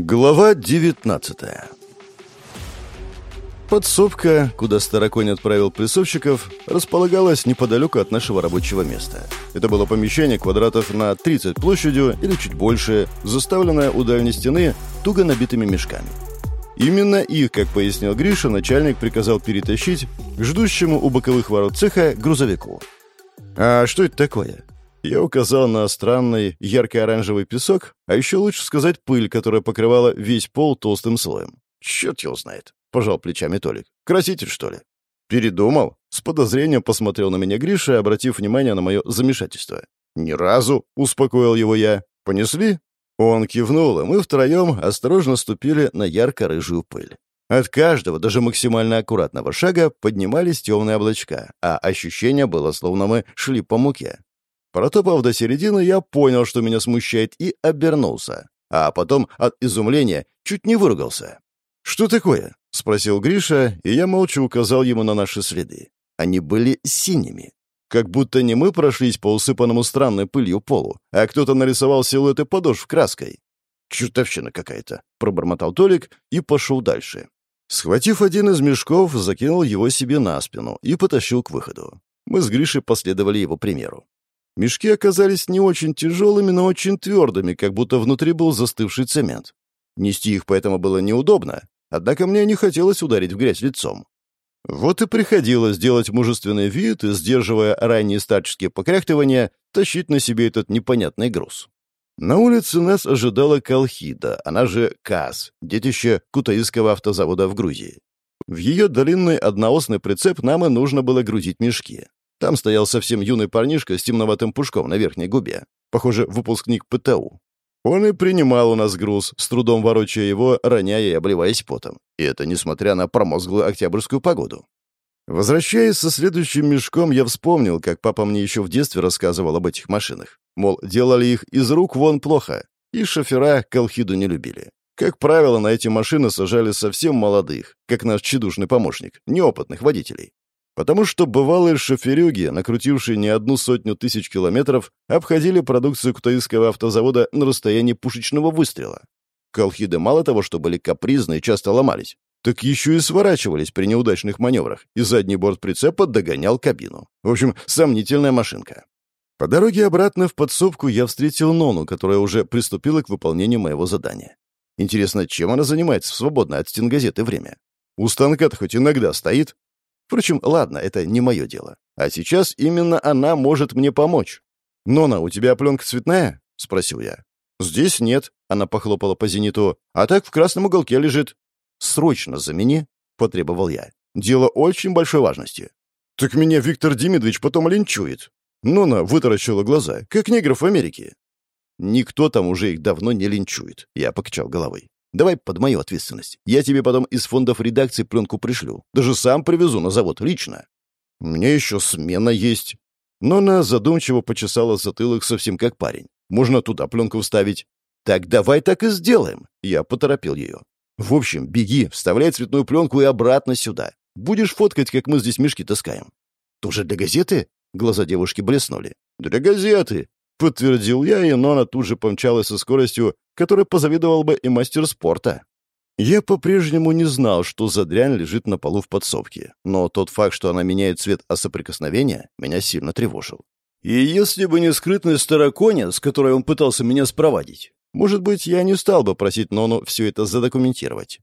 Глава 19 Подсобка, куда Староконь отправил прессовщиков, располагалась неподалеку от нашего рабочего места. Это было помещение квадратов на 30 площадью или чуть больше, заставленное у дальней стены туго набитыми мешками. Именно их, как пояснил Гриша, начальник приказал перетащить к ждущему у боковых ворот цеха грузовику. «А что это такое?» Я указал на странный ярко-оранжевый песок, а еще лучше сказать пыль, которая покрывала весь пол толстым слоем. Черт его знает. Пожал плечами Толик. Краситель, что ли? Передумал? С подозрением посмотрел на меня Гриша, обратив внимание на мое замешательство. «Ни разу», — успокоил его я. «Понесли?» Он кивнул, и мы втроем осторожно ступили на ярко-рыжую пыль. От каждого, даже максимально аккуратного шага, поднимались темные облачка, а ощущение было, словно мы шли по муке. Протопав до середины, я понял, что меня смущает, и обернулся. А потом от изумления чуть не выругался. «Что такое?» — спросил Гриша, и я молча указал ему на наши следы. Они были синими. Как будто не мы прошлись по усыпанному странной пылью полу, а кто-то нарисовал силуэты подошв краской. «Чертовщина какая-то», — пробормотал Толик и пошел дальше. Схватив один из мешков, закинул его себе на спину и потащил к выходу. Мы с Гришей последовали его примеру. Мешки оказались не очень тяжелыми, но очень твердыми, как будто внутри был застывший цемент. Нести их поэтому было неудобно, однако мне не хотелось ударить в грязь лицом. Вот и приходилось делать мужественный вид и, сдерживая ранние старческие покряхтывания, тащить на себе этот непонятный груз. На улице нас ожидала Колхида, она же КАЗ, детище Кутаисского автозавода в Грузии. В ее длинный одноосный прицеп нам и нужно было грузить мешки. Там стоял совсем юный парнишка с темноватым пушком на верхней губе. Похоже, выпускник ПТУ. Он и принимал у нас груз, с трудом ворочая его, роняя и обливаясь потом. И это несмотря на промозглую октябрьскую погоду. Возвращаясь со следующим мешком, я вспомнил, как папа мне еще в детстве рассказывал об этих машинах. Мол, делали их из рук вон плохо, и шофера колхиду не любили. Как правило, на эти машины сажали совсем молодых, как наш чедушный помощник, неопытных водителей потому что бывалые шоферюги, накрутившие не одну сотню тысяч километров, обходили продукцию кутаисского автозавода на расстоянии пушечного выстрела. Колхиды мало того, что были капризны и часто ломались, так еще и сворачивались при неудачных маневрах, и задний борт прицепа догонял кабину. В общем, сомнительная машинка. По дороге обратно в подсобку я встретил Нону, которая уже приступила к выполнению моего задания. Интересно, чем она занимается в свободное от стенгазеты время? У станка-то хоть иногда стоит, Впрочем, ладно, это не мое дело. А сейчас именно она может мне помочь. «Нона, у тебя пленка цветная?» — спросил я. «Здесь нет», — она похлопала по зениту. «А так в красном уголке лежит». «Срочно замени», — потребовал я. «Дело очень большой важности». «Так меня Виктор Демидович потом линчует». Нона вытаращила глаза, как негров в Америке. «Никто там уже их давно не линчует», — я покачал головой. Давай под мою ответственность. Я тебе потом из фондов редакции пленку пришлю. Даже сам привезу на завод лично. Меня еще смена есть. Но она задумчиво почесала затылок совсем как парень. Можно туда пленку вставить. Так давай так и сделаем. Я поторопил ее. В общем, беги, вставляй цветную пленку и обратно сюда. Будешь фоткать, как мы здесь мешки таскаем. Тоже для газеты? Глаза девушки блеснули. Для газеты. Подтвердил я, и Нона тут же помчалась со скоростью, которой позавидовал бы и мастер спорта. Я по-прежнему не знал, что за дрянь лежит на полу в подсобке, но тот факт, что она меняет цвет от соприкосновения, меня сильно тревожил. И если бы не скрытный староконя, с которой он пытался меня спровадить, может быть, я не стал бы просить Нону все это задокументировать.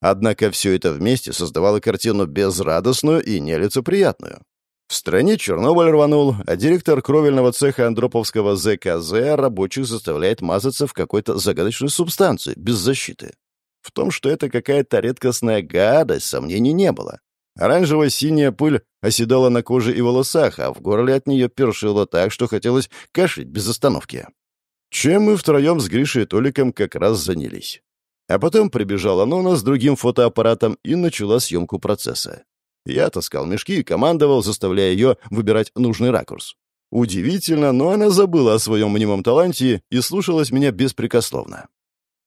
Однако все это вместе создавало картину безрадостную и нелицеприятную. В стране Чернобыль рванул, а директор кровельного цеха Андроповского ЗКЗ рабочих заставляет мазаться в какой-то загадочной субстанции, без защиты. В том, что это какая-то редкостная гадость, сомнений не было. Оранжево-синяя пыль оседала на коже и волосах, а в горле от нее першило так, что хотелось кашлять без остановки. Чем мы втроем с Гришей и Толиком как раз занялись. А потом прибежала Нона с другим фотоаппаратом и начала съемку процесса. Я таскал мешки и командовал, заставляя ее выбирать нужный ракурс. Удивительно, но она забыла о своем мнимом таланте и слушалась меня беспрекословно.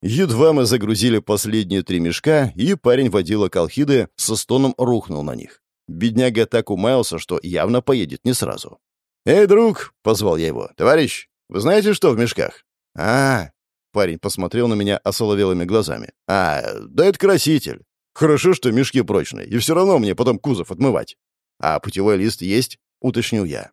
Едва мы загрузили последние три мешка, и парень водила колхиды со стоном рухнул на них. Бедняга так умаялся, что явно поедет не сразу. «Эй, друг!» — позвал я его. «Товарищ, вы знаете, что в мешках?» «А, Парень посмотрел на меня осоловелыми глазами. «А, да это краситель. Хорошо, что мешки прочные, и все равно мне потом кузов отмывать. А путевой лист есть?» — уточнил я.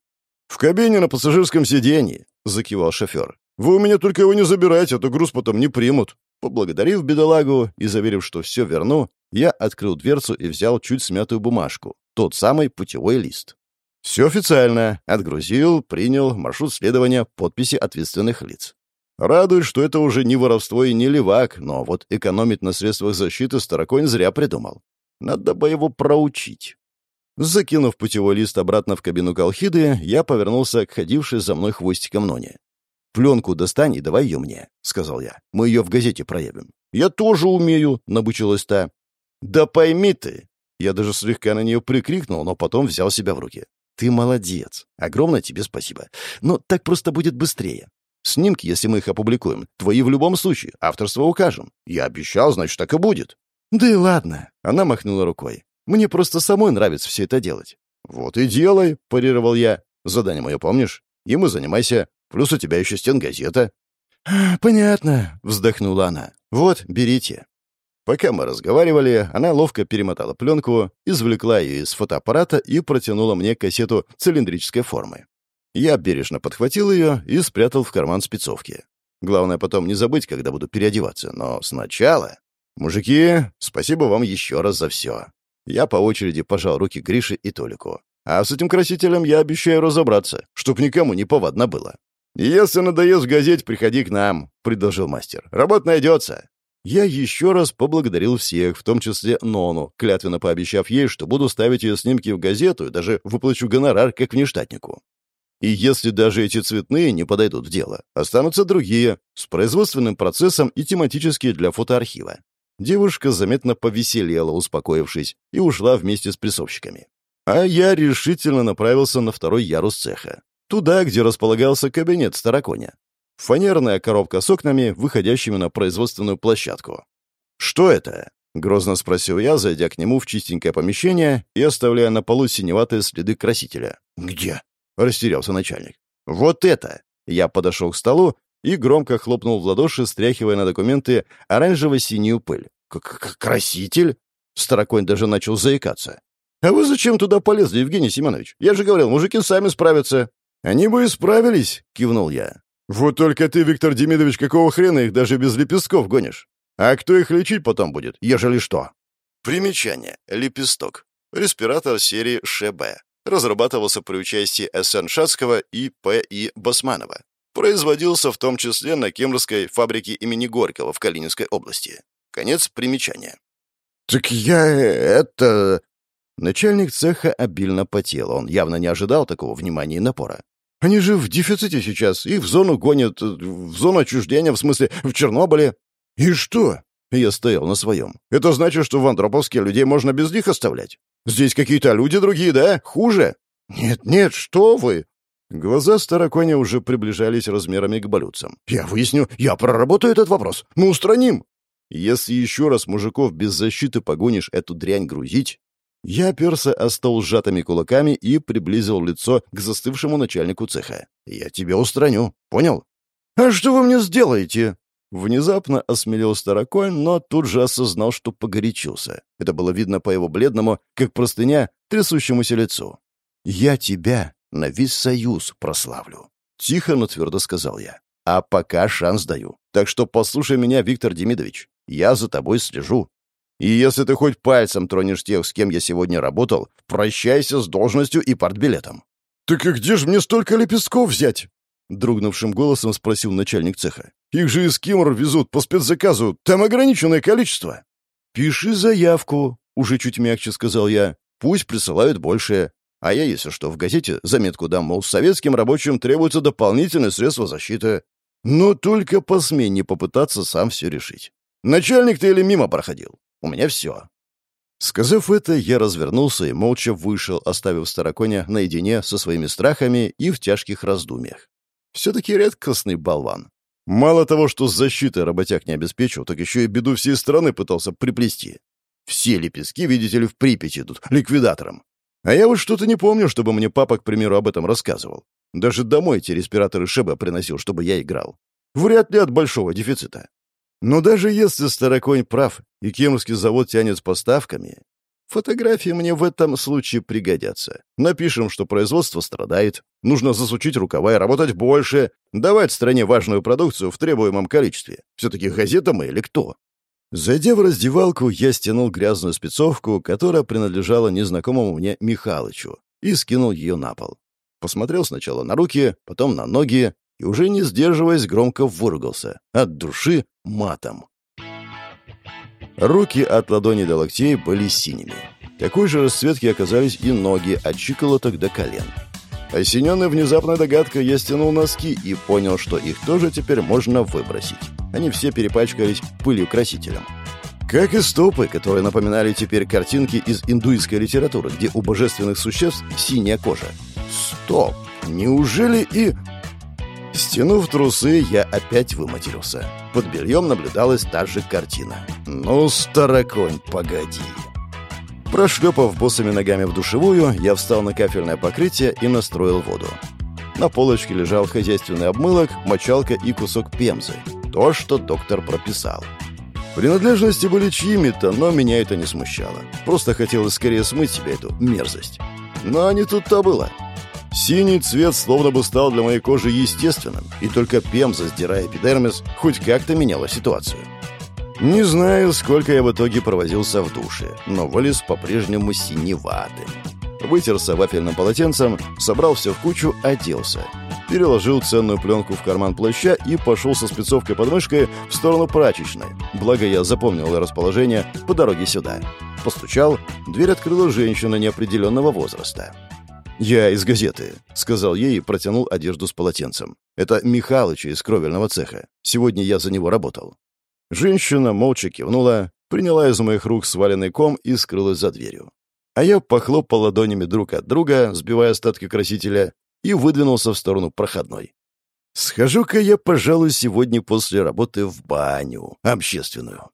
«В кабине на пассажирском сиденье», — закивал шофер. «Вы у меня только его не забирайте, а то груз потом не примут». Поблагодарив бедолагу и заверив, что все верну, я открыл дверцу и взял чуть смятую бумажку, тот самый путевой лист. Все официально. Отгрузил, принял, маршрут следования, подписи ответственных лиц. Радует, что это уже не воровство и не левак, но вот экономить на средствах защиты Староконь зря придумал. Надо бы его проучить. Закинув путевой лист обратно в кабину Колхиды, я повернулся к ходившей за мной хвостиком Ноне. «Пленку достань и давай ее мне», — сказал я. «Мы ее в газете проявим». «Я тоже умею», — набучилась та. «Да пойми ты!» Я даже слегка на нее прикрикнул, но потом взял себя в руки. «Ты молодец. Огромное тебе спасибо. Но так просто будет быстрее. Снимки, если мы их опубликуем, твои в любом случае. Авторство укажем. Я обещал, значит, так и будет». «Да и ладно», — она махнула рукой. «Мне просто самой нравится все это делать». «Вот и делай», — парировал я. «Задание мое помнишь? И мы занимайся. Плюс у тебя еще стенгазета». «Понятно», — вздохнула она. «Вот, берите». Пока мы разговаривали, она ловко перемотала пленку, извлекла ее из фотоаппарата и протянула мне кассету цилиндрической формы. Я бережно подхватил ее и спрятал в карман спецовки. Главное потом не забыть, когда буду переодеваться, но сначала... «Мужики, спасибо вам еще раз за все». Я по очереди пожал руки Грише и Толику. А с этим красителем я обещаю разобраться, чтоб никому не повадно было. «Если надоест в газете, приходи к нам», — предложил мастер. «Работа найдется». Я еще раз поблагодарил всех, в том числе Нону, клятвенно пообещав ей, что буду ставить ее снимки в газету и даже выплачу гонорар как внештатнику. И если даже эти цветные не подойдут в дело, останутся другие, с производственным процессом и тематические для фотоархива. Девушка заметно повеселела, успокоившись, и ушла вместе с прессовщиками. А я решительно направился на второй ярус цеха. Туда, где располагался кабинет Староконя. Фанерная коробка с окнами, выходящими на производственную площадку. «Что это?» — грозно спросил я, зайдя к нему в чистенькое помещение и оставляя на полу синеватые следы красителя. «Где?» — растерялся начальник. «Вот это!» Я подошел к столу и громко хлопнул в ладоши, стряхивая на документы оранжево-синюю пыль. К -к «Краситель?» Староконь даже начал заикаться. «А вы зачем туда полезли, Евгений Семенович? Я же говорил, мужики сами справятся». «Они бы и справились», — кивнул я. «Вот только ты, Виктор Демидович, какого хрена их даже без лепестков гонишь? А кто их лечить потом будет, ежели что?» Примечание. Лепесток. Респиратор серии ШБ. Разрабатывался при участии С.Н. Шацкого и П.И. Басманова. Производился в том числе на Кемрской фабрике имени Горького в Калининской области. Конец примечания. «Так я это...» Начальник цеха обильно потел. Он явно не ожидал такого внимания и напора. «Они же в дефиците сейчас. Их в зону гонят, в зону отчуждения, в смысле, в Чернобыле». «И что?» Я стоял на своем. «Это значит, что в Андроповске людей можно без них оставлять? Здесь какие-то люди другие, да? Хуже?» «Нет, нет, что вы!» Глаза Староконя уже приближались размерами к болюцам. «Я выясню, я проработаю этот вопрос. Мы устраним!» «Если еще раз мужиков без защиты погонишь эту дрянь грузить...» Я оперся о стол сжатыми кулаками и приблизил лицо к застывшему начальнику цеха. «Я тебя устраню, понял?» «А что вы мне сделаете?» Внезапно осмелел Староконь, но тут же осознал, что погорячился. Это было видно по его бледному, как простыня, трясущемуся лицу. «Я тебя на весь союз прославлю», — тихо, но твердо сказал я. «А пока шанс даю. Так что послушай меня, Виктор Демидович. Я за тобой слежу. И если ты хоть пальцем тронешь тех, с кем я сегодня работал, прощайся с должностью и партбилетом». «Так и где же мне столько лепестков взять?» Дрогнувшим голосом спросил начальник цеха. «Их же из Кимр везут по спецзаказу. Там ограниченное количество». «Пиши заявку», — уже чуть мягче сказал я. «Пусть присылают больше. А я, если что, в газете заметку дам, мол, советским рабочим требуются дополнительные средства защиты. Но только посмей не попытаться сам все решить. Начальник ты или мимо проходил? У меня все». Сказав это, я развернулся и молча вышел, оставив Староконя наедине со своими страхами и в тяжких раздумьях. Все-таки редкостный болван. Мало того, что с защитой работяг не обеспечил, так еще и беду всей страны пытался приплести. Все лепестки, видите ли, в Припяти идут, ликвидатором. А я вот что-то не помню, чтобы мне папа, к примеру, об этом рассказывал. Даже домой эти респираторы Шеба приносил, чтобы я играл. Вряд ли от большого дефицита. Но даже если Староконь прав, и Кемский завод тянет с поставками, фотографии мне в этом случае пригодятся. Напишем, что производство страдает, нужно засучить рукава и работать больше, давать стране важную продукцию в требуемом количестве. Все-таки газета мы или кто? Зайдя в раздевалку, я стянул грязную спецовку, которая принадлежала незнакомому мне Михалычу, и скинул ее на пол. Посмотрел сначала на руки, потом на ноги, и уже не сдерживаясь, громко выругался. От души матом. Руки от ладони до локтей были синими. Такой же расцветки оказались и ноги от щиколоток до колен. Осененный внезапной догадкой, я стянул носки и понял, что их тоже теперь можно выбросить. Они все перепачкались пылью красителем. Как и стопы, которые напоминали теперь картинки из индуистской литературы, где у божественных существ синяя кожа. Стоп! Неужели и... Стянув трусы, я опять выматерился. Под бельем наблюдалась та же картина. «Ну, староконь, погоди!» Прошлепав босыми ногами в душевую, я встал на кафельное покрытие и настроил воду. На полочке лежал хозяйственный обмылок, мочалка и кусок пемзы. То, что доктор прописал. Принадлежности были чьими-то, но меня это не смущало. Просто хотелось скорее смыть себе эту мерзость. Но не тут-то было. Синий цвет словно бы стал для моей кожи естественным, и только пемза, сдирая эпидермис, хоть как-то меняла ситуацию. Не знаю, сколько я в итоге провозился в душе, но вылез по-прежнему синеватым. Вытерся вафельным полотенцем, собрал все в кучу, оделся. Переложил ценную пленку в карман плаща и пошел со спецовкой под мышкой в сторону прачечной. Благо я запомнил расположение по дороге сюда. Постучал, дверь открыла женщина неопределенного возраста. «Я из газеты», — сказал ей и протянул одежду с полотенцем. «Это Михалыча из кровельного цеха. Сегодня я за него работал». Женщина молча кивнула, приняла из моих рук сваленный ком и скрылась за дверью. А я похлопал ладонями друг от друга, сбивая остатки красителя, и выдвинулся в сторону проходной. «Схожу-ка я, пожалуй, сегодня после работы в баню общественную».